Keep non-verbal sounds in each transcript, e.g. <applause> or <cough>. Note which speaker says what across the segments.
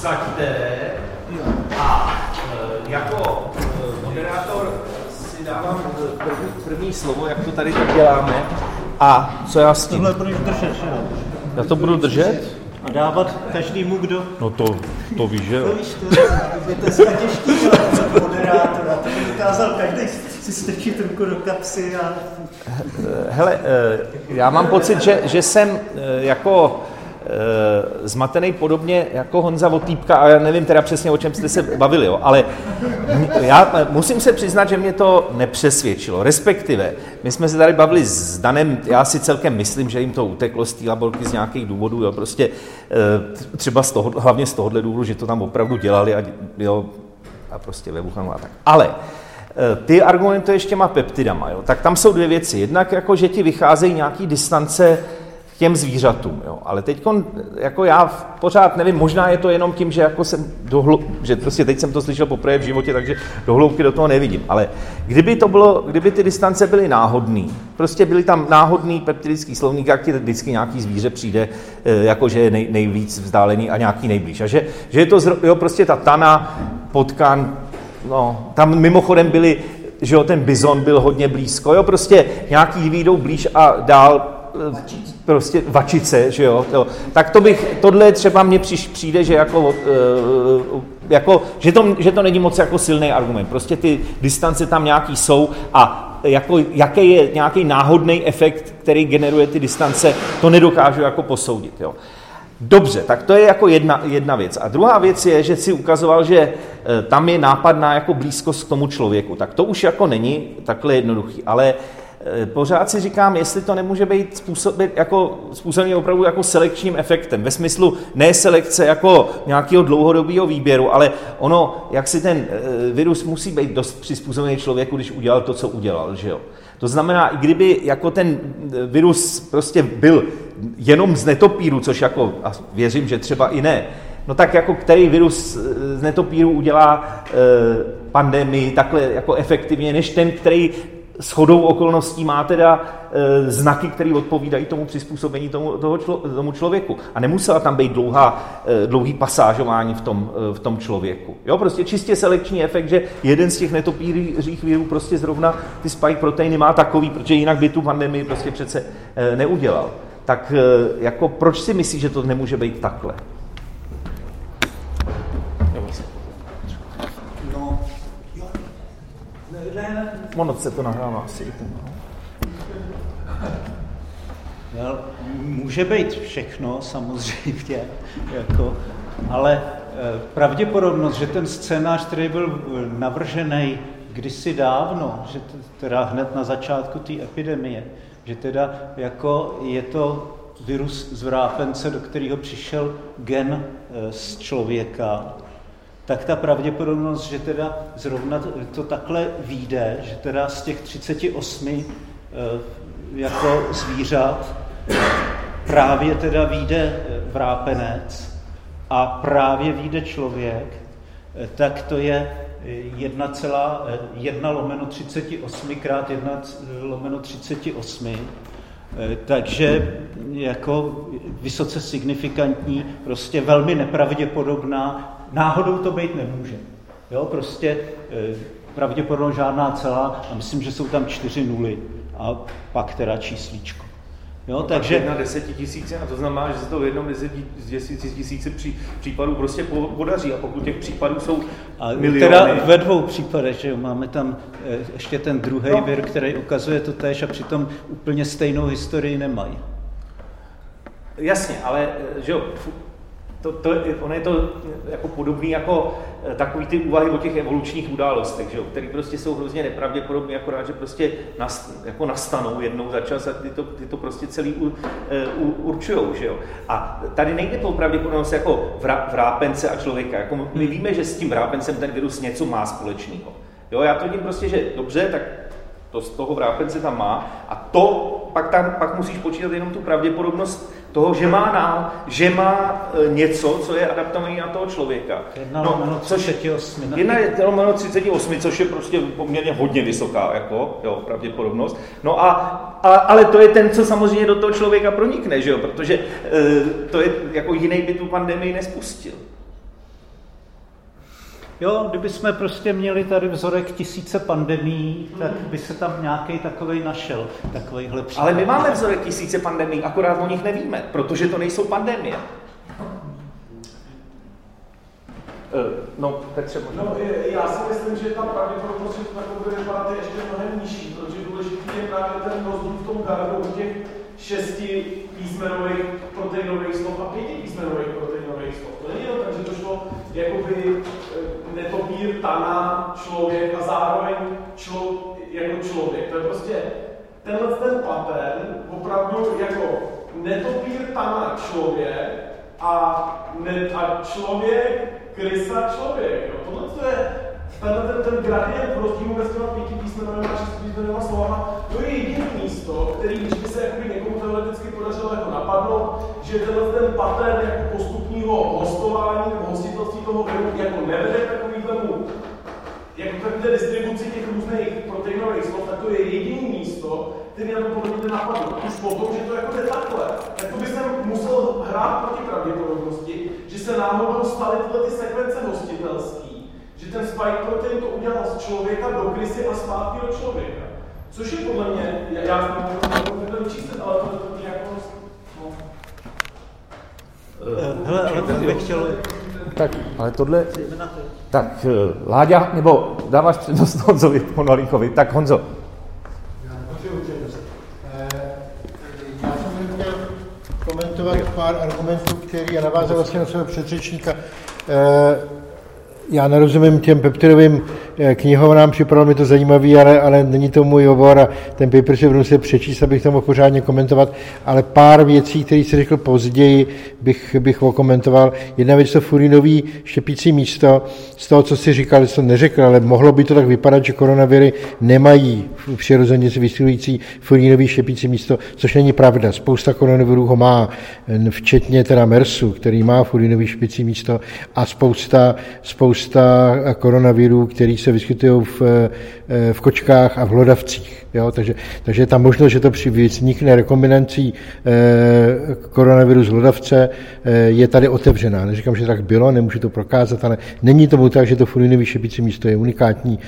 Speaker 1: usaďte a e, jako e, moderátor si dávám e, první, první slovo, jak to tady tak děláme. A co já s tím?
Speaker 2: Tohle budeš držet, že?
Speaker 1: Já to budu držet?
Speaker 2: A dávat každému, kdo...
Speaker 1: No to, to víš, že
Speaker 2: To
Speaker 1: jo.
Speaker 2: víš, to je to dneska těžký dělat za moderátora. To by dokázal každý si strčit ruku do kapsy a...
Speaker 1: Hele, já mám pocit, že, že jsem jako zmatený podobně jako Honza Votýpka a já nevím teda přesně, o čem jste se bavili, jo, ale já eh, musím se přiznat, že mě to nepřesvědčilo. Respektive, my jsme se tady bavili s Danem, já si celkem myslím, že jim to uteklo z té laborky z nějakých důvodů, jo, prostě eh, třeba z toho, hlavně z tohohle důvodu, že to tam opravdu dělali a, jo, a prostě ve a tak. Ale Eh, ty argumentuješ těma peptidama, jo? tak tam jsou dvě věci. Jednak jako, že ti vycházejí nějaký distance těm zvířatům, jo? ale teď jako já pořád nevím, možná je to jenom tím, že jako jsem dohlu, že prostě teď jsem to slyšel poprvé v životě, takže do hloubky do toho nevidím, ale kdyby to bylo, kdyby ty distance byly náhodný, prostě byly tam náhodný peptidický slovník, jak ti vždycky nějaký zvíře přijde, eh, jako že je nej, nejvíc vzdálený a nějaký nejblíž. A že, že je to jo, prostě ta tana, potkan, No, tam mimochodem byli, že jo, ten bizon byl hodně blízko, jo, prostě nějaký výjdou blíž a dál prostě vačice, že jo, jo. tak to bych, tohle třeba mně přiš, přijde, že jako, eh, jako že, to, že to není moc jako silný argument, prostě ty distance tam nějaký jsou a jako, jaký je nějaký náhodný efekt, který generuje ty distance, to nedokážu jako posoudit, jo. Dobře, tak to je jako jedna, jedna věc. A druhá věc je, že si ukazoval, že e, tam je nápadná jako blízkost k tomu člověku. Tak to už jako není takhle jednoduchý, ale pořád si říkám, jestli to nemůže být způsobit, jako, způsobený opravdu jako selekčním efektem. Ve smyslu ne selekce jako nějakého dlouhodobého výběru, ale ono, jak si ten e, virus musí být dost přizpůsobený člověku, když udělal to, co udělal, že jo. To znamená, i kdyby jako ten e, virus prostě byl jenom z netopíru, což jako a věřím, že třeba i ne, no tak jako který virus z netopíru udělá e, pandemii takhle jako efektivně, než ten, který s chodou okolností má teda e, znaky, které odpovídají tomu přizpůsobení tomu, toho člo, tomu člověku. A nemusela tam být dlouhá, e, dlouhý pasážování v tom, e, v tom člověku. Jo, prostě čistě selekční efekt, že jeden z těch netopířích virů prostě zrovna ty spike proteiny má takový, protože jinak by tu pandemii prostě přece e, neudělal. Tak e, jako proč si myslíš, že to nemůže být takhle? Ono se to nahrává asi no.
Speaker 2: Well, může být všechno, samozřejmě, jako, ale eh, pravděpodobnost, že ten scénář, který byl eh, navržený kdysi dávno, že teda hned na začátku té epidemie, že teda jako je to virus z vrápence, do kterého přišel gen eh, z člověka, tak ta pravděpodobnost, že teda zrovna to, takhle vyjde, že teda z těch 38 eh, jako zvířat právě teda vyjde eh, vrápenec a právě vyjde člověk, eh, tak to je eh, 1,1 lomeno 38 krát 1 lomeno 38. Eh, Takže jako vysoce signifikantní, prostě velmi nepravděpodobná, náhodou to být nemůže. Jo, prostě eh, pravděpodobně žádná celá a myslím, že jsou tam čtyři nuly a pak teda číslíčko. Jo, takže
Speaker 1: na desetitisíce, a to znamená, že se to v jednom deseti- z desetitisíci pří, případů prostě po- podaří. A pokud těch případů jsou
Speaker 2: a
Speaker 1: miliony,
Speaker 2: teda ve dvou případech, že jo, máme tam eh, ještě ten druhý
Speaker 1: No.
Speaker 2: vir, který ukazuje to též a přitom úplně stejnou historii nemají.
Speaker 1: Jasně, ale eh, že jo, to, to, ono je to jako podobný jako eh, takový ty úvahy o těch evolučních událostech, že jo, které prostě jsou hrozně nepravděpodobné, akorát, že prostě nast, jako nastanou jednou za čas a ty to, ty to prostě celý u, eh, u, určujou, že jo. A tady nejde to pravděpodobnost jako vrá, vrápence a člověka, jako my víme, že s tím vrápencem ten virus něco má společného. Jo, já to vidím prostě, že dobře, tak to z toho vrápence tam má a to pak, tam, pak musíš počítat jenom tu pravděpodobnost toho, že má, na, že má e, něco, co je adaptované na toho člověka.
Speaker 2: Jedna lomeno 38.
Speaker 1: Jedna je lomeno 38, což je prostě poměrně hodně vysoká jako, jo, pravděpodobnost. No a, a, ale to je ten, co samozřejmě do toho člověka pronikne, že jo, protože e, to je jako jiný by tu pandemii nespustil.
Speaker 2: Jo, kdyby jsme prostě měli tady vzorek tisíce pandemí, tak by se tam nějaký takový našel, takovýhle
Speaker 1: příklad. Ale my máme vzorek tisíce pandemí, akorát o nich nevíme, protože to nejsou pandemie.
Speaker 3: Uh, no, Petře, možná. No, já si myslím, že ta pravděpodobnost, že to takové bude vypadat, je ještě mnohem nižší, protože důležitý je právě ten rozdíl v tom gardu těch šesti písmenových proteinových slov a pěti písmenových proteinových slov. To není tak, že to šlo jakoby eh, netopír, tana, člověk a zároveň člo, jako člověk. To je prostě tenhle ten pattern opravdu jako netopír, tana, člověk a, ne, a člověk, krysa, člověk. Jo. Tohle to je tenhle ten, ten gradient rozdílu mezi těma pěti písmenovými a šesti písmenovými slovama, to je jediné místo, který, by se jakoby někomu teoreticky podařilo jako napadnout, že tenhle ten pattern jako postupního hostování nebo hostitelství toho viru jako nevede k takovýhlemu jako takové distribuci těch různých proteinových slov, tak to je jediné místo, který to podle mě napadlo. Už potom, že to jako jde takhle, tak to by se musel hrát proti pravděpodobnosti, že se náhodou staly tyhle ty sekvence hostitelský, že ten spike protein to udělal z člověka do krysy a zpátky do člověka. Což je podle mě, já, já to vyčíslit, ale to, to, to jako... No.
Speaker 2: Hele, ale to bych chtěl...
Speaker 1: Tak, ale tohle... Tak, eh, Láďa, nebo dáváš přednost Honzovi Honolíkovi. Tak Honzo.
Speaker 4: Eh, já jsem chtěl komentovat pár argumentů, který je navázal vlastně na svého předřečníka. Já nerozumím těm peptidovým knihovnám, připadalo mi to zajímavý, ale, ale není to můj obor a ten paper si budu muset přečíst, abych to mohl pořádně komentovat, ale pár věcí, které si řekl později, bych, bych okomentoval. Jedna věc to furinový štěpící místo, z toho, co si říkal, to neřekl, ale mohlo by to tak vypadat, že koronaviry nemají přirozeně se vysílující furinový štěpící místo, což není pravda. Spousta koronavirů ho má, včetně teda MERSu, který má furinový štěpící místo a spousta spousta koronavirů, který se vyskytují v, eh, v kočkách a v hlodavcích. Jo? Takže, takže ta možnost, že to při vznikne rekombinancí eh, koronaviru z hlodavce, eh, je tady otevřená. Neříkám, že tak bylo, nemůžu to prokázat, ale není tomu tak, že to furinový šepící místo je unikátní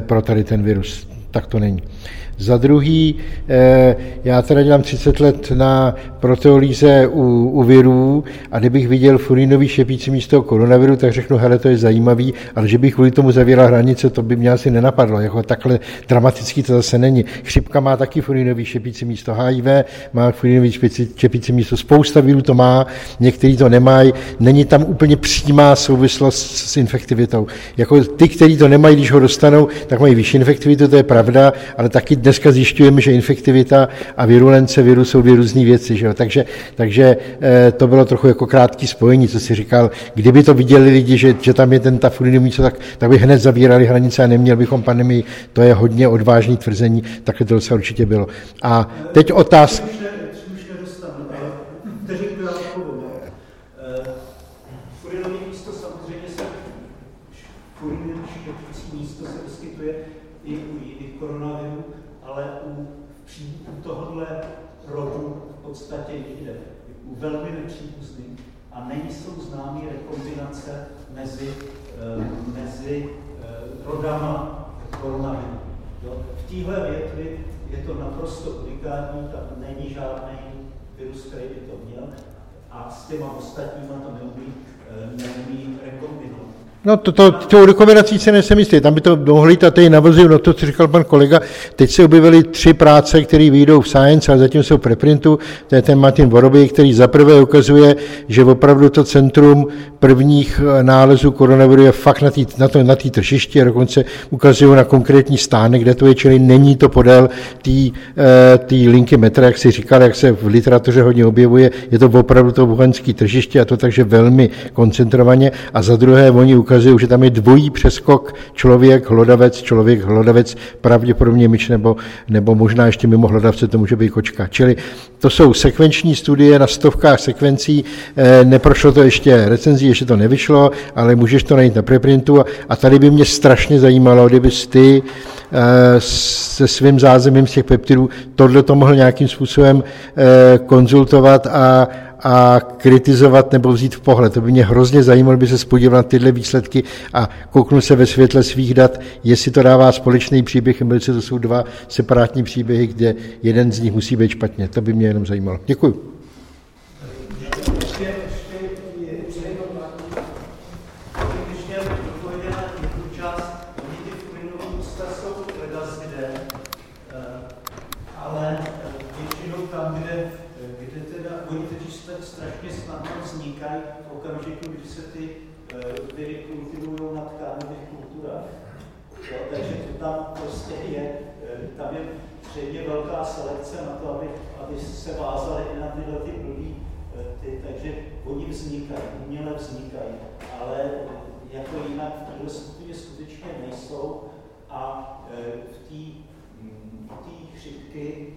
Speaker 4: pro tady ten virus. Tak to není. Za druhý, eh, já teda dělám 30 let na proteolíze u, u virů a kdybych viděl furinový šepící místo koronaviru, tak řeknu, hele, to je zajímavý, ale že bych kvůli tomu zavíral hranice, to by mě asi nenapadlo. Jako takhle dramatický to zase není. Chřipka má taky furinový šepící místo, HIV má furinový šepící místo, spousta virů to má, někteří to nemají, není tam úplně přímá souvislost s infektivitou. Jako ty, kteří to nemají, když ho dostanou, tak mají vyšší infektivitu, to je pravda, ale taky dneska zjišťujeme, že infektivita a virulence viru jsou dvě různé věci. Že jo? Takže, takže eh, to bylo trochu jako krátký spojení, co si říkal. Kdyby to viděli lidi, že, že tam je ten ta místo, tak, tak by hned zavírali hranice a neměl bychom pandemii. To je hodně odvážný tvrzení, takhle to se určitě bylo. A teď otázka.
Speaker 2: velmi nepřípustný a nejsou známé rekombinace mezi, uh, mezi uh, rodama koronaviru. V téhle větvi je to naprosto unikátní, tam není žádný virus, který by to měl a s těma ostatníma to neumí, uh, neumí rekombinovat.
Speaker 4: No to, to, to rekomendací se nejsem jistý, tam by to mohli a tady navazuju na to, co říkal pan kolega. Teď se objevily tři práce, které vyjdou v Science, ale zatím jsou preprintu. To je ten Martin Voroby, který zaprvé ukazuje, že opravdu to centrum prvních eh, nálezů koronaviru je fakt na té na to, na tý tržišti a dokonce ukazují na konkrétní stánek, kde to je, čili není to podél té uh, linky metra, jak si říkal, jak se v literatuře hodně objevuje, je to opravdu to wuhanské tržiště a to takže velmi koncentrovaně. A za druhé, oni ukazují, že tam je dvojí přeskok člověk, hlodavec, člověk, hlodavec, pravděpodobně myč nebo, nebo možná ještě mimo hlodavce to může být kočka. Čili to jsou sekvenční studie na stovkách sekvencí, eh, neprošlo to ještě recenzí, ještě to nevyšlo, ale můžeš to najít na preprintu a tady by mě strašně zajímalo, kdyby ty eh, se svým zázemím z těch peptidů tohle to mohl nějakým způsobem eh, konzultovat a, a kritizovat nebo vzít v pohled. To by mě hrozně zajímalo, by se spodíval na tyhle výsledky a kouknu se ve světle svých dat, jestli to dává společný příběh, nebo jestli to jsou dva separátní příběhy, kde jeden z nich musí být špatně. To by mě jenom zajímalo. Děkuji.
Speaker 5: tak strašně snadno vznikají v okamžiku, kdy se ty eh, viry kultivují na tkánových kulturách. Jo, takže to tam prostě je, eh,
Speaker 2: tam je předně velká selekce na to, aby, aby se vázaly i na tyhle ty blbý, eh, ty, takže oni vznikají, uměle vznikají, ale jako jinak v této skupině skutečně nejsou a mm, v té chřipky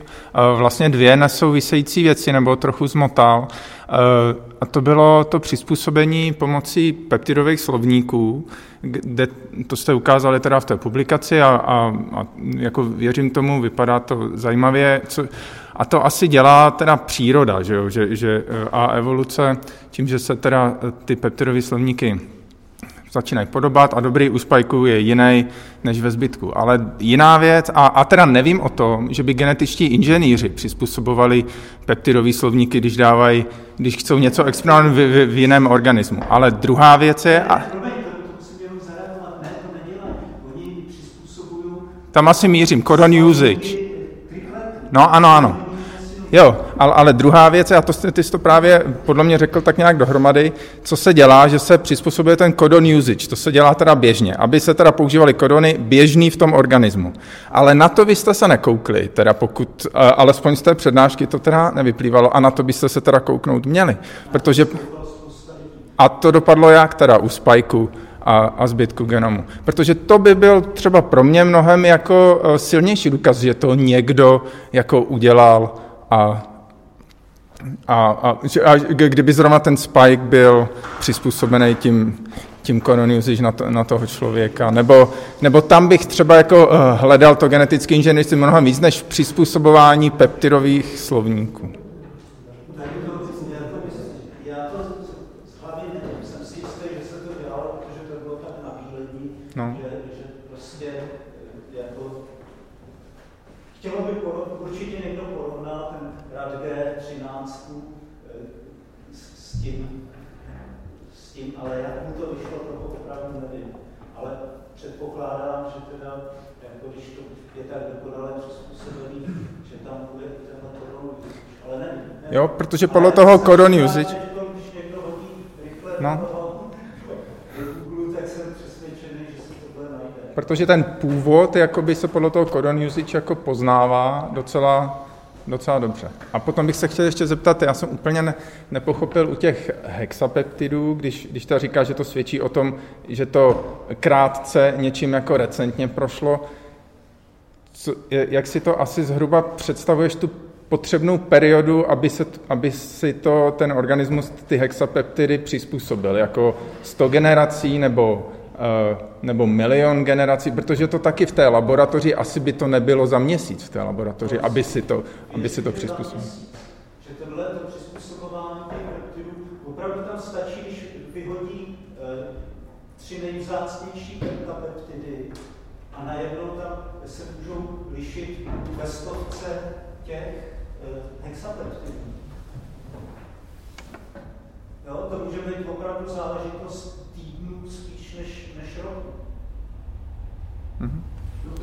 Speaker 5: vlastně dvě nesouvisející věci, nebo trochu zmotal. Eh, a to bylo to přizpůsobení pomocí peptidových slovníků, kde to jste ukázali teda v té publikaci a, a, a jako věřím tomu, vypadá to zajímavě. Co, a to asi dělá teda příroda, že, jo? Že, že, eh, a evoluce, tím, že se teda ty peptidové slovníky začínají podobat a dobrý u spajku je jiný než ve zbytku. Ale jiná věc, a, a teda nevím o tom, že by genetičtí inženýři přizpůsobovali peptidové slovníky, když dávají, když chcou něco experimentovat v, v, v jiném organismu. Ale druhá věc je... A... Tam asi mířím, codon usage. No ano, ano. Jo, ale, ale druhá věc, a to ty jsi to právě podle mě řekl tak nějak dohromady, co se dělá, že se přizpůsobuje ten codon usage, to se dělá teda běžně, aby se teda používaly kodony běžný v tom organismu. Ale na to byste se nekoukli, teda pokud, alespoň z té přednášky to teda nevyplývalo, a na to byste se teda kouknout měli, protože... A to dopadlo jak teda u spajku a, a zbytku genomu. Protože to by byl třeba pro mě mnohem jako e, silnější důkaz, že to někdo jako udělal a, a, a, a kdyby zrovna ten spike byl přizpůsobený tím, tím usage na, to, na toho člověka. Nebo, nebo tam bych třeba jako uh, hledal to genetické inženýrství mnohem víc než přizpůsobování peptidových slovníků. No. Že, že prostě jako, chtělo by určitě někdo Radge 13 eh, s tím, s tím, ale jak mu to vyšlo, to opravdu nevím. Ale předpokládám, že teda, jako když to je tak dokonale přizpůsobený, že tam bude tenhle codon ale nevím. nevím. Jo, protože podle toho codon usage... Když někdo hodí rychle no. Protože ten původ jakoby se podle toho codon usage jako poznává docela docela dobře. A potom bych se chtěl ještě zeptat, já jsem úplně ne, nepochopil u těch hexapeptidů, když, když to říká, že to svědčí o tom, že to krátce něčím jako recentně prošlo. Co, jak si to asi zhruba představuješ tu potřebnou periodu, aby, se, aby si to ten organismus, ty hexapeptidy přizpůsobil, jako 100 generací nebo nebo milion generací, protože to taky v té laboratoři, asi by to nebylo za měsíc v té laboratoři, aby si to, aby si to přizpůsobil.
Speaker 2: Že tohle to přizpůsobování opravdu tam stačí, když vyhodí eh, tři nejvzácnější pentapeptidy a najednou tam se můžou lišit ve stovce těch eh, hexapeptidů. Jo, to může být opravdu záležitost spíš než
Speaker 5: Mhm.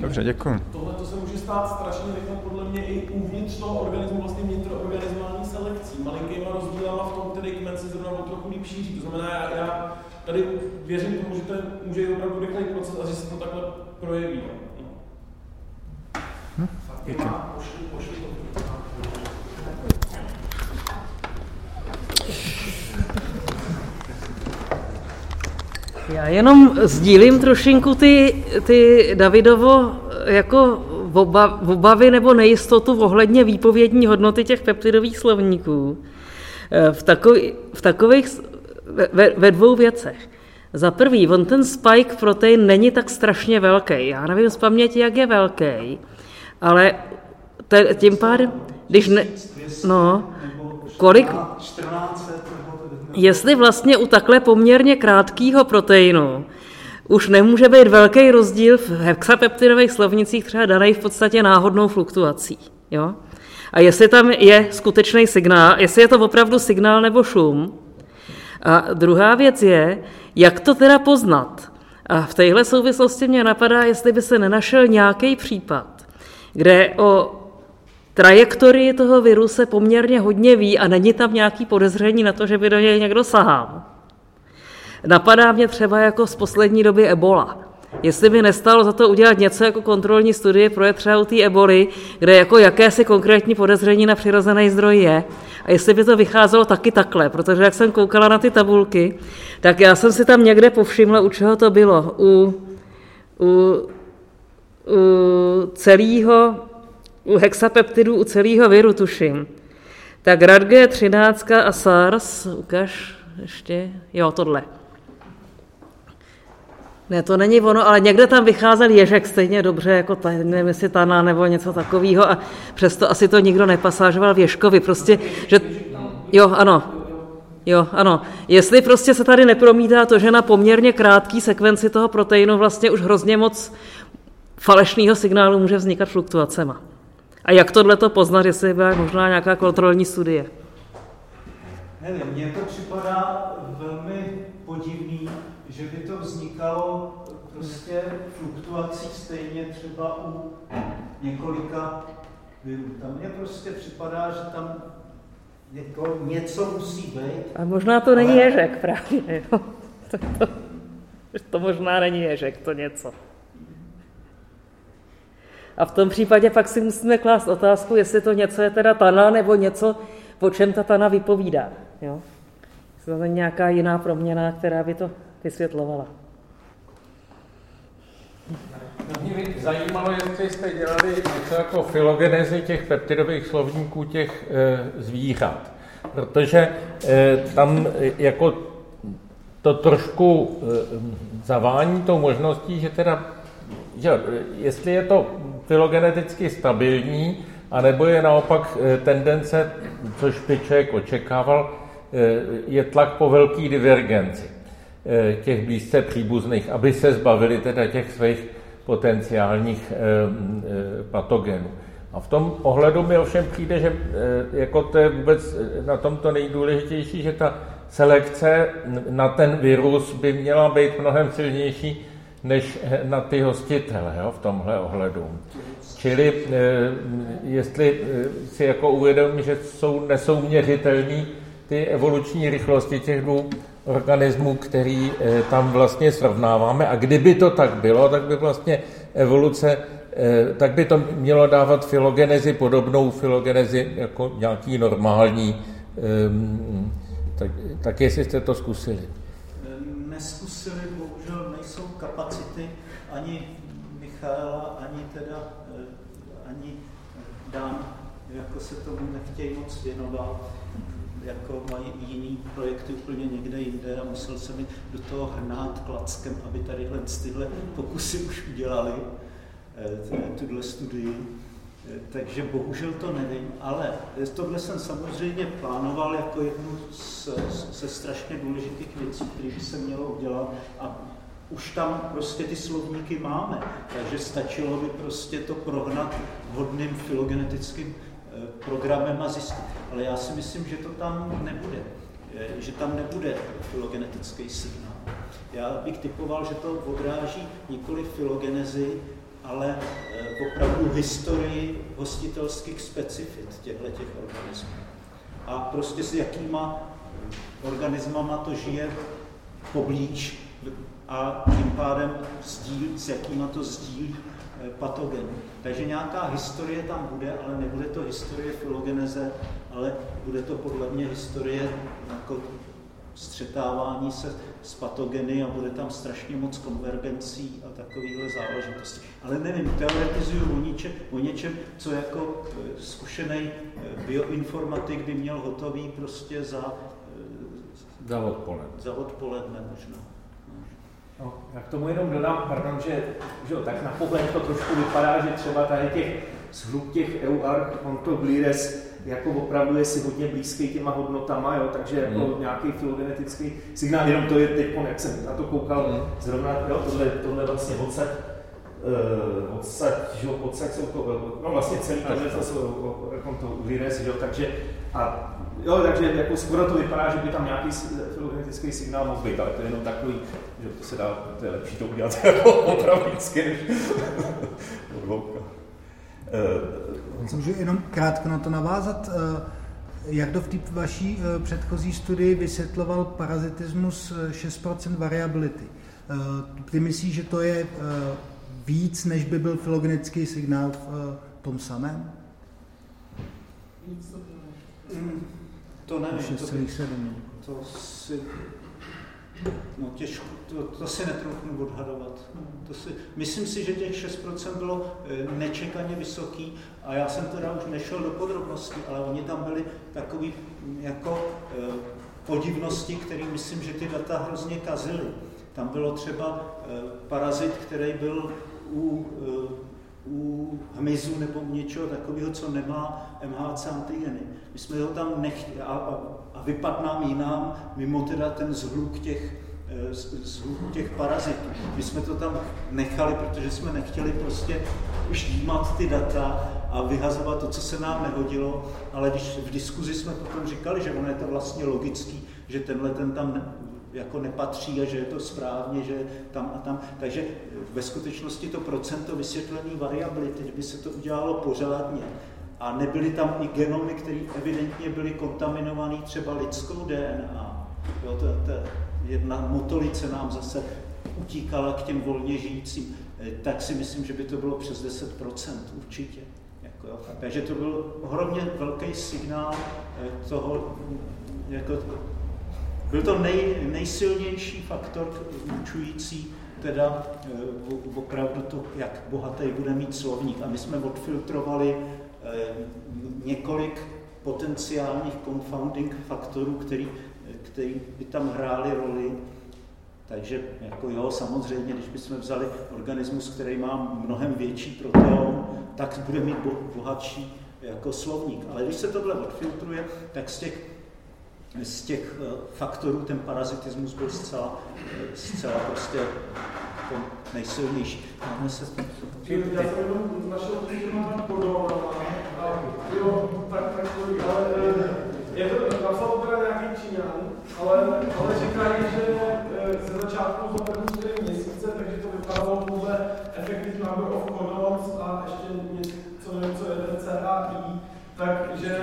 Speaker 5: Dobře, děkuji.
Speaker 3: Tohle to se může stát strašně rychle podle mě i uvnitř toho organismu, vlastně vnitroorganizmální selekcí. Malinkýma rozdílama v tom, který kmen se zrovna o trochu líp šíří. To znamená, já, já tady věřím tomu, že to může být opravdu rychlý proces a že se to takhle projeví. Hm? Děkuji. Pošli, pošli
Speaker 6: Já jenom sdílím trošinku ty, ty Davidovo jako obavy nebo nejistotu ohledně výpovědní hodnoty těch peptidových slovníků eh, v, takový, v takových, ve, ve dvou věcech. Za prvý, on ten spike protein není tak strašně velký. Já nevím z paměti, jak je velký, ale te, tím pádem, když ne, no, kolik, jestli vlastně u takhle poměrně krátkého proteinu už nemůže být velký rozdíl v hexapeptidových slovnicích třeba daný v podstatě náhodnou fluktuací. Jo? A jestli tam je skutečný signál, jestli je to opravdu signál nebo šum. A druhá věc je, jak to teda poznat. A v téhle souvislosti mě napadá, jestli by se nenašel nějaký případ, kde o trajektorii toho viru se poměrně hodně ví a není tam nějaký podezření na to, že by do něj někdo sahal. Napadá mě třeba jako z poslední doby ebola. Jestli by nestalo za to udělat něco jako kontrolní studie pro třeba u té eboli, kde jako jakési konkrétní podezření na přirozený zdroj je, a jestli by to vycházelo taky takhle, protože jak jsem koukala na ty tabulky, tak já jsem si tam někde povšimla, u čeho to bylo. U, u, u celého, u hexapeptidů, u celého viru, tuším. Tak RADG 13 a SARS, ukaž ještě, jo, tohle. Ne, to není ono, ale někde tam vycházel ježek stejně dobře, jako ta, nevím, jestli Tana nebo něco takového a přesto asi to nikdo nepasážoval v Ježkovi. Prostě, že... Jo, ano, Jo, ano. Jestli prostě se tady nepromítá to, že na poměrně krátké sekvenci toho proteinu vlastně už hrozně moc falešného signálu může vznikat fluktuacema. A jak tohle to poznat, jestli byla možná nějaká kontrolní studie?
Speaker 2: Nevím, mně to připadá velmi podivný, že by to vznikalo prostě fluktuací stejně třeba u několika virů. Tam mně prostě připadá, že tam jako něco musí být.
Speaker 6: A možná to není ale... ježek právě. Jo. <laughs> To, to, to možná není ježek, to něco. A v tom případě pak si musíme klást otázku, jestli to něco je teda tana, nebo něco, po čem ta tana vypovídá. Jo? Jestli to nějaká jiná proměna, která by to vysvětlovala.
Speaker 7: Mě by zajímalo, jestli jste dělali něco jako filogenezi těch peptidových slovníků těch e, zvířat. Protože e, tam e, jako to trošku e, zavání tou možností, že teda, že jestli je to filogeneticky stabilní, anebo je naopak tendence, což člověk očekával, je tlak po velký divergenci. Eh, těch blízce příbuzných, aby se zbavili teda těch svých potenciálních eh, eh, patogenů. A v tom ohledu mi ovšem přijde, že jako to je vůbec na tom to nejdůležitější, že ta selekce na ten virus by měla být mnohem silnější než na ty hostitele jo, v tomhle ohledu. Čili jestli si jako uvědomí, že jsou nesouměřitelné ty evoluční rychlosti těch dvou organismů, který eh, tam vlastně srovnáváme. A kdyby to tak bylo, tak by vlastně evoluce, eh, tak by to mělo dávat filogenezi, podobnou filogenezi jako nějaký normální. Ehm, tak, tak jestli jste to zkusili.
Speaker 2: Neskusili, bohužel nejsou kapacity ani Michaela, ani teda eh, ani Dan, jako se tomu nechtějí moc věnovat jako mají jiný projekty úplně někde jinde a musel jsem mi do toho hrnát klackem, aby tady tyhle pokusy už udělali, eh, tuhle studii. Eh, takže bohužel to nevím, ale tohle jsem samozřejmě plánoval jako jednu z, ze strašně důležitých věcí, které by se mělo udělat a už tam prostě ty slovníky máme, takže stačilo by prostě to prohnat vhodným filogenetickým programem a zjistit. Ale já si myslím, že to tam nebude, že tam nebude filogenetický signál. Já bych typoval, že to odráží nikoli filogenezi, ale eh, opravdu historii hostitelských specifit těchto těch organismů. A prostě s jakýma organismama to žije poblíž a tím pádem sdíl, s jakýma to sdílí eh, patogen. Takže nějaká historie tam bude, ale nebude to historie filogeneze, ale bude to podle mě historie jako střetávání se s patogeny a bude tam strašně moc konvergencí a takovýhle záležitosti. Ale nevím, teoretizuju o, něčem, o něčem, co jako e, zkušený e, bioinformatik by měl hotový prostě za,
Speaker 7: za odpoledne.
Speaker 2: Za odpoledne možná.
Speaker 1: No, já k tomu jenom dodám, pardon, že, že jo, tak na pohled to trošku vypadá, že třeba tady těch zhluk těch EUAR, on to glires jako opravdu je si hodně blízký těma hodnotama, jo, takže jako hmm. nějaký filogenetický signál, jenom to je teď, jak jsem na to koukal, hmm. zrovna jo, tohle, tohle vlastně odsaď, uh, odsaď, že odsaď jsou to, no vlastně celý tohle to jsou jako to glires, jo, takže a Jo, takže jako skoro to vypadá, že by tam nějaký filogenetický signál mohl být, ale to je jenom takový, že to se dá, to je lepší to udělat <laughs> jako opravdu vždycky než <laughs> odlouka.
Speaker 8: Můžu jenom krátko na to navázat. Eh, jak to v té vaší eh, předchozí studii vysvětloval parazitismus 6% eh, variability? Ty myslíš, že to je víc, než by byl filogenický signál v tom samém?
Speaker 2: To nevím. To, by, to si No těžko, to, to si netroufnu odhadovat. To si, myslím si, že těch 6% bylo eh, nečekaně vysoký a já jsem teda už nešel do podrobností, ale oni tam byli takový mm, jako eh, podivnosti, které myslím, že ty data hrozně kazily. Tam bylo třeba eh, parazit, který byl u, u hmyzu nebo něčeho takového, co nemá MHC antigeny. My jsme ho tam nechtěli, a, a a vypad nám jinam, mimo teda ten zhluk těch, eh, zhluk těch parazitů. My jsme to tam nechali, protože jsme nechtěli prostě ždímat ty data a vyhazovat to, co se nám nehodilo, ale když v diskuzi jsme potom říkali, že ono je to vlastně logický, že tenhle ten tam jako nepatří a že je to správně, že tam a tam. Takže ve skutečnosti to procento vysvětlení variability, kdyby se to udělalo pořádně, a nebyly tam i genomy, které evidentně byly kontaminované třeba lidskou DNA. Jo, to, to, jedna motolice nám zase utíkala k těm volně žijícím, eh, tak si myslím, že by to bylo přes 10% určitě. Jako, jo. Takže to byl ohromně velký signál eh, toho, jako, byl to nej, nejsilnější faktor určující teda eh, opravdu to, jak bohatý bude mít slovník. A my jsme odfiltrovali Eh, několik potenciálních confounding faktorů, který, který by tam hrály roli. Takže jako jo, samozřejmě, když bychom vzali organismus, který má mnohem větší proteom, tak bude mít bohatší jako slovník. Ale když se tohle odfiltruje, tak z těch, z těch eh, faktorů ten parazitismus byl zcela, eh, zcela prostě jako nejsilnější. Máme se tím...
Speaker 3: Já jsem jenom našel, podobná jo, tak, tak to, ale je to, napsal teda nějaký Číňan, ale, ale říkají, že ze začátku jsou první čtyři měsíce, takže to vypadalo pouze effective number of codons a ještě něco, nevím, co je ten CAI, takže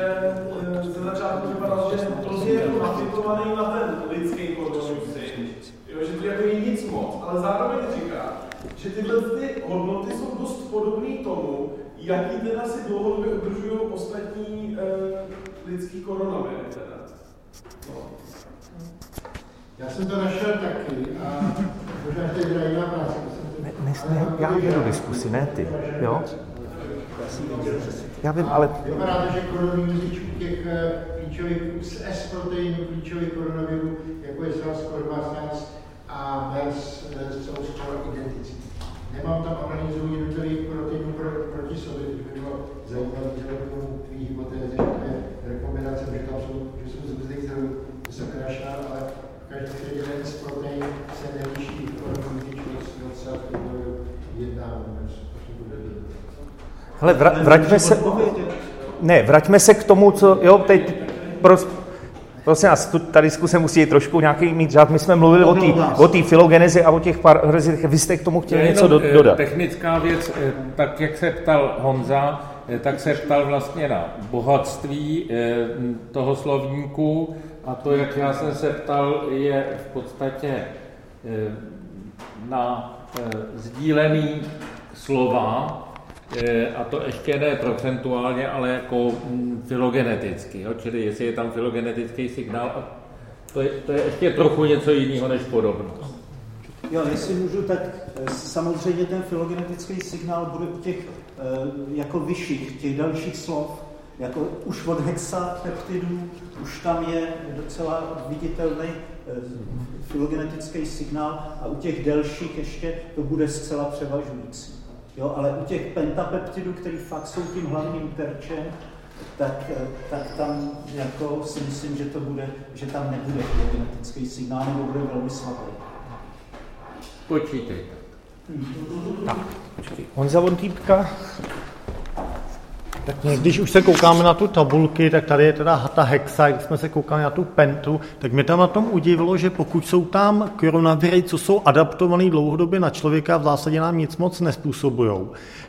Speaker 3: ze začátku vypadalo, že hrozně je to nafitovaný na ten lidský kodon jo, že to jako je nic moc, ale zároveň říká, že tyhle ty hodnoty jsou dost podobné tomu, jaký teda si dlouhodobě udržují ostatní eh, lidský koronaviry teda. No.
Speaker 4: Já jsem to našel taky a možná to je jiná práce.
Speaker 1: Ne, ne, ne, já vedu diskusi, ne ty, jo? Já vím, ale...
Speaker 4: Vypadá to, že koronavirus těch eh, klíčových, z S proteinů klíčových koronavirů, jako je SARS-CoV-2 a MERS, jsou skoro identické. Nemám tam analýzu jednotlivých proteinů pro, proti sobě, což by bylo zajímavé vzhledem k tomu tvý hypotéze, že to je rekombinace, že tam jsou, že jsou z různých zdrojů rašná, ale každý z protein se neliší v koronavirus od SARS-CoV-2 jedna
Speaker 1: Hele, vraťme se, ne, vraťme se k tomu, co, jo, teď, pros, Prosím nás, tu, ta diskuse musí jít trošku nějaký mít řád. My jsme mluvili o té filogenezi a o těch parazitech. Vy jste k tomu chtěli něco do,
Speaker 7: eh,
Speaker 1: dodat?
Speaker 7: Technická věc, eh, tak jak se ptal Honza, eh, tak se ptal vlastně na bohatství toho slovníku a to, jak já jsem se ptal, je v podstatě na sdílený slova, a to ještě ne procentuálně, ale jako mm, filogeneticky, jo? čili jestli je tam filogenetický signál. To je, to je ještě trochu něco jiného než podobnost.
Speaker 2: Jo, jestli můžu, tak eh, samozřejmě ten filogenetický signál bude u těch eh, jako vyšších, těch dalších slov, jako už od hexapeptidů, už tam je docela viditelný eh, filogenetický signál a u těch delších ještě to bude zcela převažující. Jo, ale u těch pentapeptidů, který fakt jsou tím hlavním terčem, tak, tak tam jako si myslím, že to bude, že tam nebude filogenetický signál, nebo bude velmi slabý.
Speaker 7: Počítejte.
Speaker 1: Tak, Honza Vontýpka.
Speaker 4: Tak když už se koukáme na tu tabulky, tak tady je teda ta hexa, když jsme se koukali na tu pentu, tak mě tam na tom udivilo, že pokud jsou tam koronaviry, co jsou adaptované dlouhodobě na člověka, v zásadě nám nic moc nespůsobují,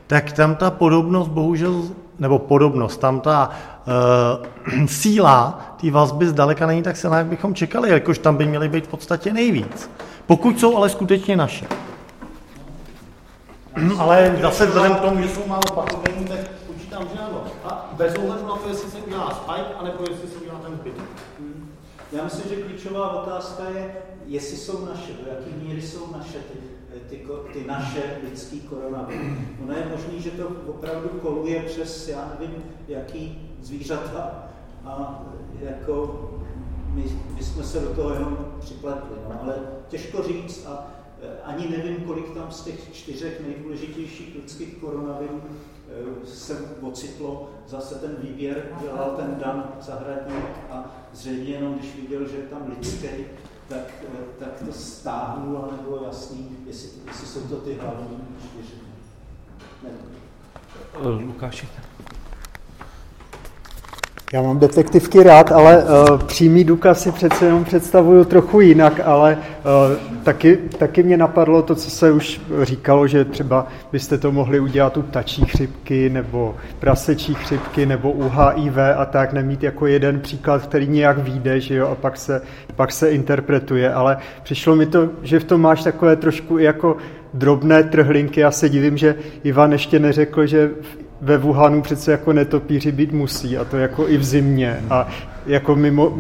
Speaker 4: tak tam ta podobnost bohužel, nebo podobnost, tam ta uh, <clears throat> síla té vazby zdaleka není tak silná, jak bychom čekali, jakož tam by měly být v podstatě nejvíc. Pokud jsou ale skutečně naše. <clears throat> ale zase vzhledem k tomu, že jsou málo patogení, tak počítám, že ano. A bez ohledu na to, jestli se udělá spike, anebo jestli se udělá ten pit.
Speaker 2: Hmm. Já myslím, že klíčová otázka je, jestli jsou naše, do jaké míry jsou naše ty, ty, ty naše lidský koronaviry. Ono je možné, že to opravdu koluje přes, já nevím, jaký zvířata a jako my, my jsme se do toho jenom připletli, no, ale těžko říct a e, ani nevím, kolik tam z těch čtyřech nejdůležitějších lidských koronavirů se ocitlo. Zase ten výběr dělal ten Dan Zahradník a zřejmě jenom když viděl, že je tam lidský, tak, e, tak to stáhnul a nebylo jasný, jestli, jestli jsou to ty hlavní čtyři.
Speaker 1: Lukáši.
Speaker 9: Já mám detektivky rád, ale uh, přímý důkaz si přece jenom představuju trochu jinak, ale uh, taky, taky mě napadlo to, co se už říkalo, že třeba byste to mohli udělat u tačí chřipky nebo prasečí chřipky nebo u HIV a tak, nemít jako jeden příklad, který nějak vyjde, že jo, a pak se, pak se interpretuje, ale přišlo mi to, že v tom máš takové trošku jako drobné trhlinky. Já se divím, že Ivan ještě neřekl, že ve Wuhanu přece jako netopíři být musí a to jako i v zimě. A jako mimo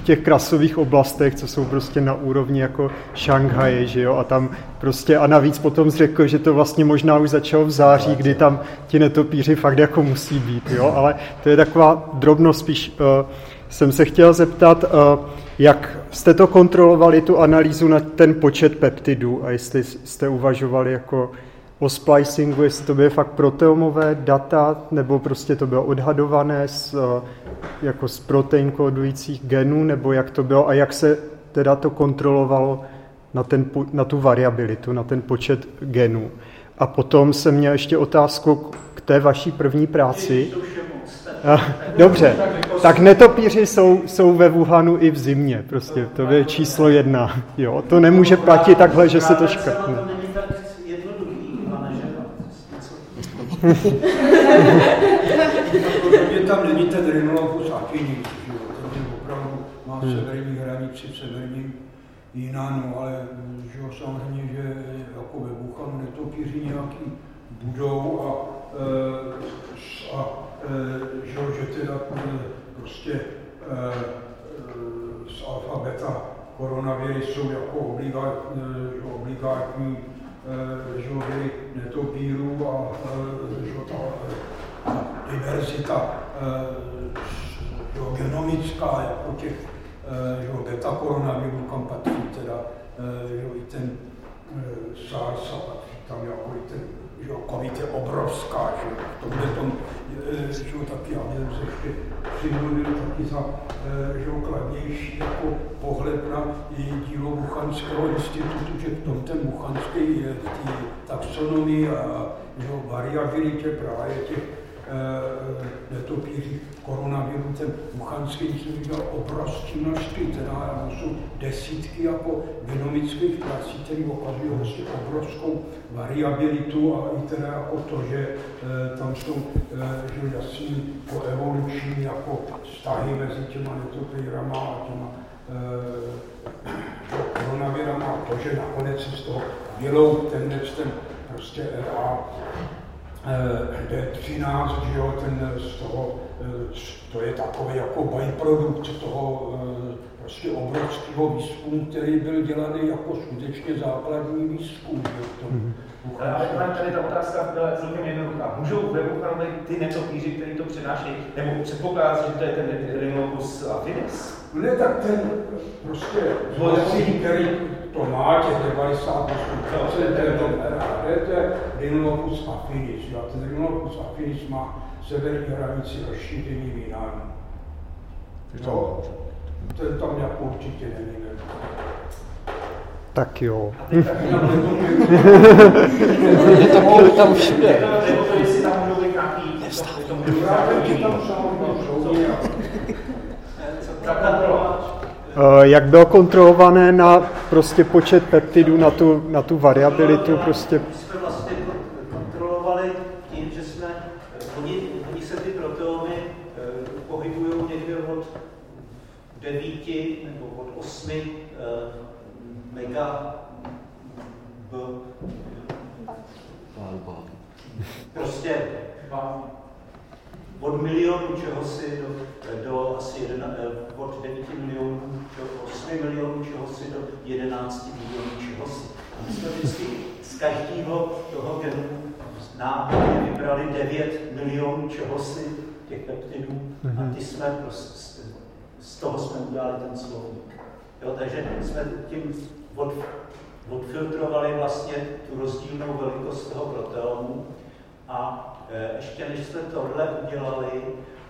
Speaker 9: v těch krasových oblastech, co jsou prostě na úrovni jako Šanghaje, že jo, a tam prostě a navíc potom řekl, že to vlastně možná už začalo v září, kdy tam ti netopíři fakt jako musí být, jo, ale to je taková drobnost spíš, uh, jsem se chtěl zeptat, uh, jak jste to kontrolovali, tu analýzu na ten počet peptidů a jestli jste uvažovali jako o splicingu, jestli to byly fakt proteomové data, nebo prostě to bylo odhadované z, eh, jako z protein kódujících genů, nebo jak to bylo a jak se teda to kontrolovalo na, ten, na tu variabilitu, na ten počet genů. A potom jsem měl ještě otázku k té vaší první práci. <laughs> Dobře, tak netopíři jsou, jsou ve Wuhanu i v zimě, prostě to je číslo jedna. Jo, to nemůže platit takhle, že se to škrtne.
Speaker 10: Protože tam není ten rhinolopus aquinis, ten opravdu má hmm. severní hranici v severním Jinánu, ale že jo, samozřejmě, že jako ve Wuhanu netopíři nějaký budou a, e, a e, že, že teda e, prostě z alfa beta koronaviry jsou jako obligátní Eh, žovy netopírů a eh, že, ta, ta diverzita že, genomická jako těch že, beta koronavirů, kam patří teda že, i ten SARS a patří tam jako i ten že COVID je obrovská, že to bude tom, že taky, aby jsem se ještě přimluvil taky za že kladnější jako pohled na dílo Muchanského institutu, že v tom ten Muchanský je v té taxonomii a že variabilitě právě těch Eh, netopíří koronaviru, ten Wuhanský institut měl obrovské množství, teda jsou desítky jako genomických prací, které ukazují vlastně obrovskou variabilitu a i teda jako to, že e, tam jsou e, že jasný jako evoluční jako vztahy mezi těma netopírama a těma e, <coughs> koronavirama. A to, že nakonec se z toho dělou ten, ten prostě RA D13, že jo, ten z toho, to je takový jako byprodukt toho prostě obrovského výzkumu, který byl dělaný jako skutečně základní výzkum. To, mm-hmm.
Speaker 3: Ale tady ta otázka byla celkem jednoduchá. Můžou webochrany ty netopíři, kteří to přenášejí, nebo předpokládat, že to je ten Rhinopus afinis?
Speaker 10: Ne, tak ten prostě zlocí, který to má, těch 98%, ten to je Rhinopus afinis. A ten Rhinopus afinis má severní hranici rozšíření vínání. No, ten tam nějak určitě není.
Speaker 9: Tak jo.
Speaker 1: Je to tam všude.
Speaker 9: Eh, Jak bylo kontrolované na prostě počet peptidů, na tu, na tu variabilitu prostě?
Speaker 2: jsme vlastně kontrolovali tím, že jsme, oni, oni se ty proteony eh, pohybují někde od 9 nebo od 8 eh, mega b, prostě od milionu čehosi do, do asi jedna, eh, od 9 milionů, do 8 milionů čehosi do 11 milionů čehosi. A my jsme vždycky z každého toho genu náhodně vybrali 9 milionů čehosi těch peptidů a ty jsme prostě, z toho jsme udělali ten slovník. Jo, takže jsme tím od, odfiltrovali vlastně tu rozdílnou velikost toho proteomu a e, ještě než jsme tohle udělali,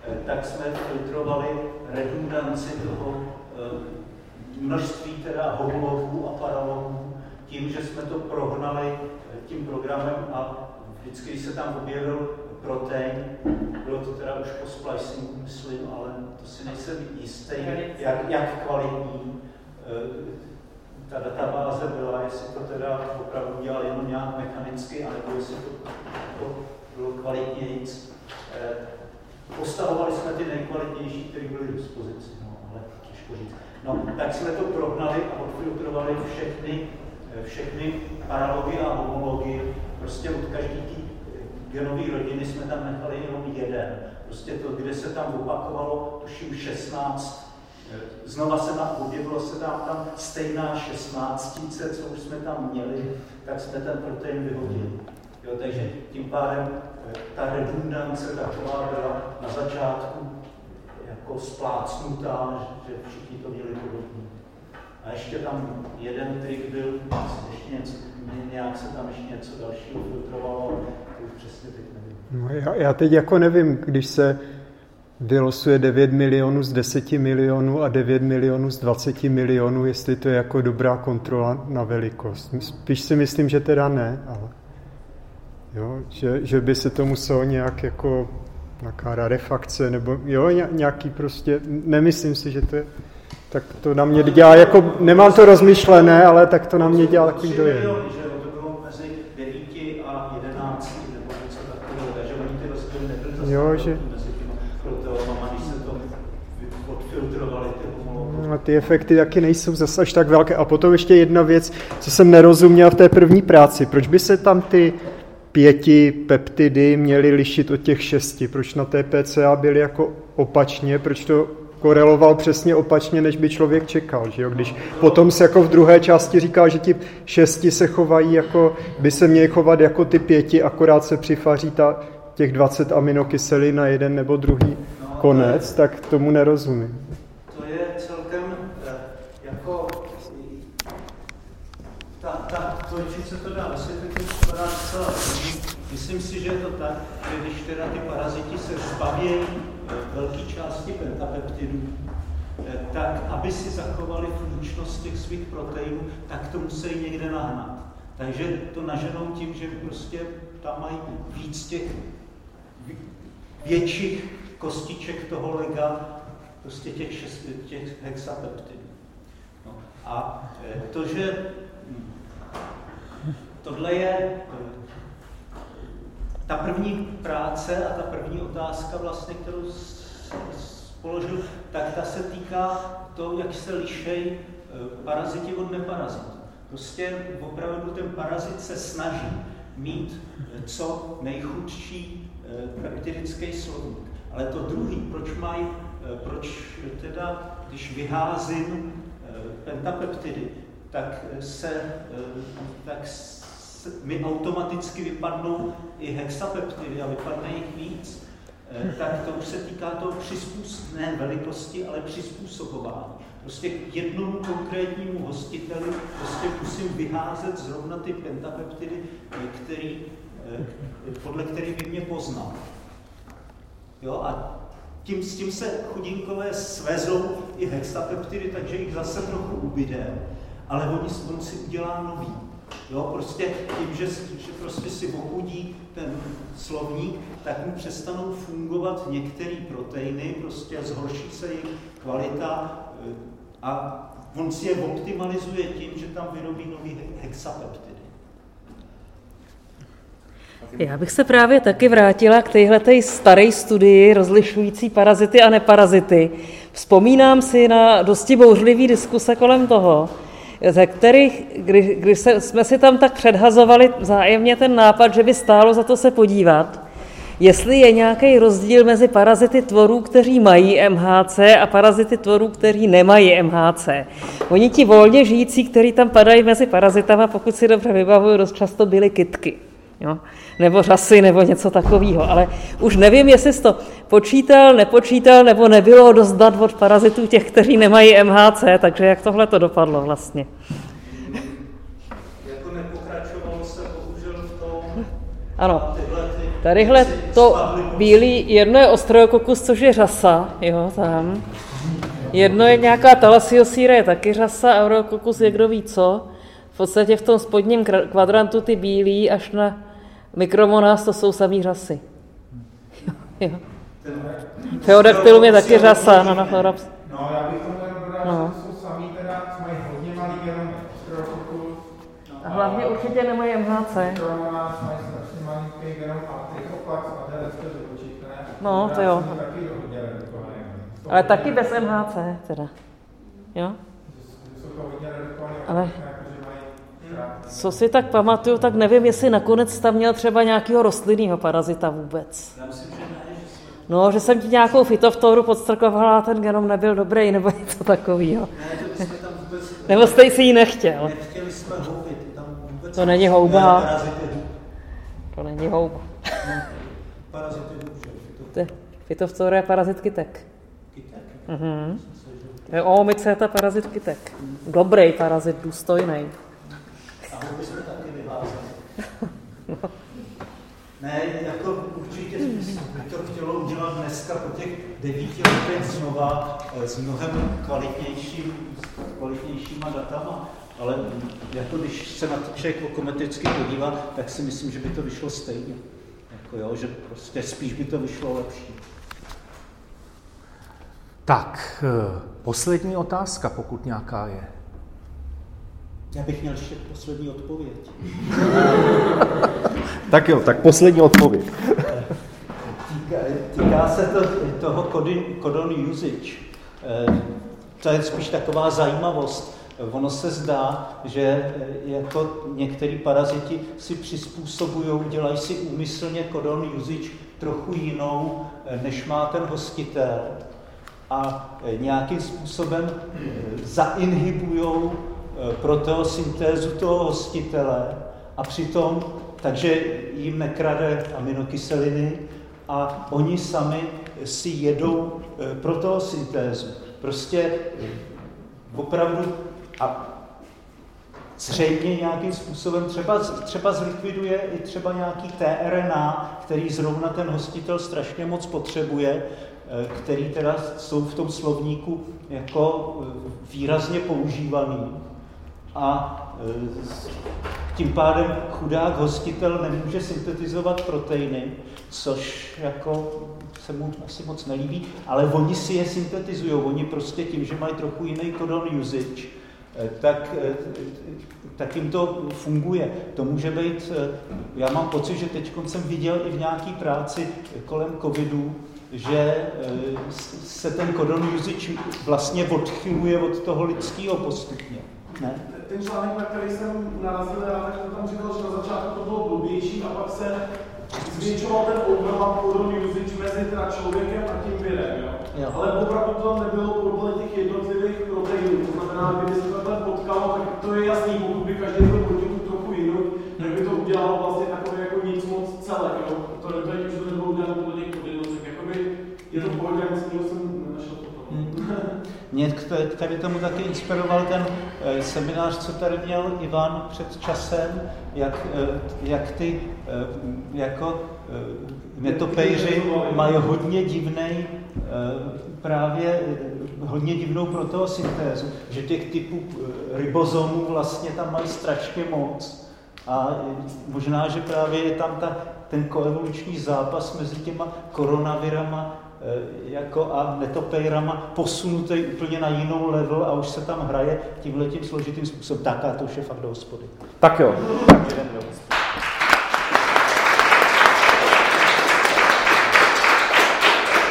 Speaker 2: e, tak jsme filtrovali redundanci toho e, množství teda homologů a paralogů tím, že jsme to prohnali tím programem a vždycky se tam objevil protein, bylo to teda už po splicingu, myslím, ale to si nejsem jistý, jak, jak kvalitní e, ta databáze byla, jestli to teda opravdu dělal jenom nějak mechanicky, anebo jestli to, to bylo kvalitněji. Eh, postavovali jsme ty nejkvalitnější, které byly k dispozici, no, ale těžko říct. No, tak jsme to prohnali a odfiltrovali všechny, eh, všechny paralogy a homology. Prostě od každé genové rodiny jsme tam nechali jenom jeden. Prostě to, kde se tam opakovalo, tuším 16 Znova se tam objevilo se tam, tam stejná šestnáctice, co už jsme tam měli, tak jsme ten protein vyhodili. Jo, takže tím pádem eh, ta redundance taková byla na začátku jako splácnutá, že všichni to měli podobně. A ještě tam jeden trik byl, ještě něco, nějak se tam ještě něco dalšího filtrovalo, přesně teď nevím.
Speaker 9: No, já, já teď jako nevím, když se vylosuje 9 milionů z 10 milionů a 9 milionů z 20 milionů, jestli to je jako dobrá kontrola na velikost. Spíš si myslím, že teda ne, ale jo, že, že by se to muselo nějak jako nějaká rarefakce, nebo jo, nějaký prostě, nemyslím si, že to je, tak to na mě dělá jako, nemám to rozmyšlené, ale tak to na mě dělá takový dojem. Jo, že... A ty efekty taky nejsou zase až tak velké. A potom ještě jedna věc, co jsem nerozuměl v té první práci. Proč by se tam ty pěti peptidy měly lišit od těch šesti? Proč na té PCA byly jako opačně? Proč to koreloval přesně opačně, než by člověk čekal, že jo? Když potom se jako v druhé části říká, že ti šesti se chovají jako, by se měli chovat jako ty pěti, akorát se přifaří ta, těch 20 aminokyselin na jeden nebo druhý konec, tak tomu nerozumím.
Speaker 2: Myslím si, že je to tak, že když teda ty paraziti se zbavějí eh, velké části pentapeptidů, eh, tak aby si zachovali funkčnost těch svých proteinů, tak to musí někde nahnat. Takže to naženou tím, že prostě tam mají víc těch větších kostiček toho lega, prostě těch, šest, těch hexapeptidů. No. A eh, to, že hm, tohle je ta první práce a ta první otázka, vlastně, kterou položil, tak ta se týká toho, jak se lišejí e, paraziti od neparazitů. Prostě opravdu ten parazit se snaží mít e, co nejchudší e, peptidický slovník. Ale to druhý, proč mají proč teda, když vyházím pentapeptidy, tak se, tak mi automaticky vypadnou i hexapeptidy a vypadne jich víc, tak to už se týká toho přizpůsob, ne velikosti, ale přizpůsobování. Prostě k jednomu konkrétnímu hostiteli prostě musím vyházet zrovna ty pentapeptidy, který, podle kterých by mě poznal. Jo, a tím, s tím se chudinkové svezou i hexapeptidy, takže jich zase trochu ubyde, ale oni, on si udělá nový. Jo, prostě tím, že, že prostě si ochudí ten slovník, tak mu přestanou fungovat některé proteiny, prostě zhorší se jim kvalita eh, a on si je optimalizuje tím, že tam vyrobí nový hexapeptidy.
Speaker 6: Já bych se právě taky vrátila k téhle staré studii rozlišující parazity a neparazity. Vzpomínám si na dosti bouřlivý diskuse kolem toho, ze kterých, když, se, jsme si tam tak předhazovali vzájemně ten nápad, že by stálo za to se podívat, jestli je nějaký rozdíl mezi parazity tvorů, kteří mají MHC a parazity tvorů, kteří nemají MHC. Oni ti volně žijící, kteří tam padají mezi parazitama, pokud si dobře vybavuju, dost často byly kitky. Jo? Nebo řasy, nebo něco takového. Ale už nevím, jestli jsi to počítal, nepočítal, nebo nebylo dost dat od parazitů těch, kteří nemají MHC, takže jak tohle to dopadlo vlastně?
Speaker 2: Jako nepokračovalo se bohužel v tom,
Speaker 6: ano. Tadyhle to bílý, jedno je Ostrojokokus, což je řasa, jo, tam. Jedno je nějaká Thalassiosíra, je taky řasa, Aurokokus je kdo ví co. V podstatě v tom spodním kvadrantu ty bílí až na Mikromonas to jsou samý řasy. <laughs> Jo, jo. Feodactylum je taky řasa, no,
Speaker 5: no, no, já bych tomu jenom dodal, no. že jsou samý teda, mají hodně malý genom
Speaker 6: A hlavně určitě nemají MHC.
Speaker 5: Mají strašně genom a a to.
Speaker 6: No, to jo. Ale taky bez MHC teda. Jo? Ale co si tak pamatuju, tak nevím, jestli nakonec tam měl třeba nějakého rostlinného parazita vůbec. No, že jsem ti nějakou fitoftoru podstrkovala a ten genom nebyl dobrý, nebo něco takového.
Speaker 2: Ne, to jsme tam vůbec...
Speaker 6: Nebo jste si ji nechtěl.
Speaker 2: Nechtěli jsme houbit, tam vůbec...
Speaker 6: To není houba.
Speaker 2: Parazity.
Speaker 6: To není houba.
Speaker 2: Parazity.
Speaker 6: Fitoftora je parazit kytek.
Speaker 2: Kytek?
Speaker 6: Mhm. Oomice je ta parazit kytek. Dobrý parazit, důstojný.
Speaker 2: Jsme taky. <laughs> Ne, jako určitě by to chtělo udělat dneska po těch devíti letech znova eh, s mnohem kvalitnějším, kvalitnějšíma datama. Ale jako když se na to člověk okometicky podívá, tak si myslím, že by to vyšlo stejně. Jako jo, že prostě spíš by to vyšlo lepší.
Speaker 1: Tak, eh, poslední otázka, pokud nějaká je.
Speaker 2: Já bych měl ještě poslední odpověď. <laughs>
Speaker 1: tak jo, tak poslední odpověď. <laughs>
Speaker 2: týká, týká se to toho codon usage. Eh, to je spíš taková zajímavost. Ono se zdá, že jako některý paraziti si přizpůsobují, dělají si úmyslně codon usage trochu jinou, eh, než má ten hostitel a nějakým způsobem eh, zainhibují proteosyntézu toho hostitele a přitom, takže jim nekrade aminokyseliny a oni sami si jedou proteosyntézu. Prostě opravdu a zřejmě nějakým způsobem třeba, třeba zlikviduje i třeba nějaký tRNA, který zrovna ten hostitel strašně moc potřebuje, který teda jsou v tom slovníku jako výrazně používaný a tím pádem chudák hostitel nemůže syntetizovat proteiny, což jako se mu asi moc nelíbí, ale oni si je syntetizují. Oni prostě tím, že mají trochu jiný codon usage, tak, tak jim to funguje. To může být, já mám pocit, že teď jsem viděl i v nějaký práci kolem covidu, že se ten codon usage vlastně odchyluje od toho lidského postupně. Ne?
Speaker 3: Ten článek, na který jsem narazil, já tak to tam říkal, že na začátku to bylo blbější a pak se zvětšoval ten overlap usage mezi teda člověkem a tím virem, jo?
Speaker 2: Jo.
Speaker 3: Ale opravdu to tam nebylo podle těch jednotlivých proteinů. To znamená, kdyby se takhle potkalo, tak to je jasný, pokud
Speaker 2: Mě k tady tomu taky inspiroval ten eh, seminář, co tady měl Ivan před časem, jak, eh, jak ty eh, jako netopejři mají hodně divnej právě hodně divnou protosyntézu, že těch typů ribozomů vlastně tam mají strašně moc. A možná, že právě je tam ta, ten koevoluční zápas mezi těma koronavirama jako a netopejrama posunutý úplně na jinou level a už se tam hraje tímhle tím složitým způsobem. Tak a to už je fakt do hospody.
Speaker 1: Tak jo.
Speaker 2: Hospody.